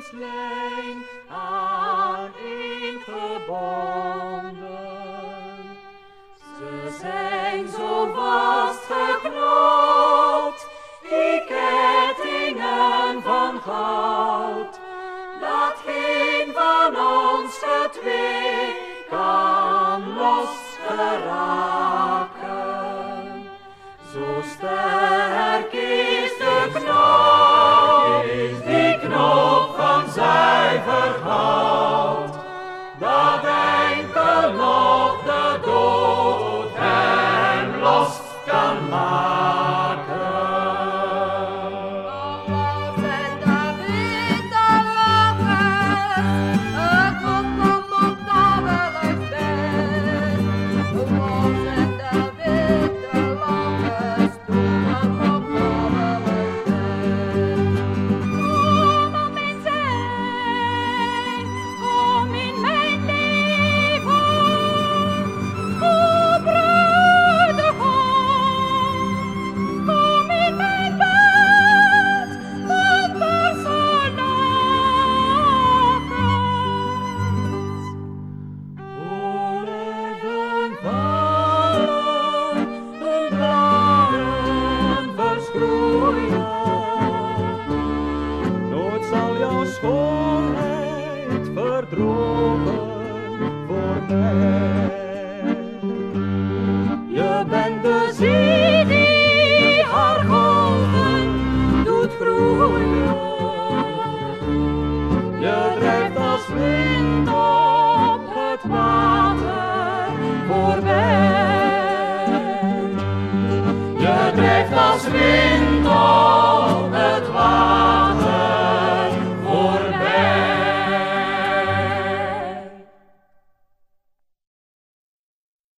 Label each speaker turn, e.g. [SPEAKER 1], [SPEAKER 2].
[SPEAKER 1] Ze zijn zo vastgeknoopt, die kettingen van goud, dat van ons twee kan losgeraken. подругой.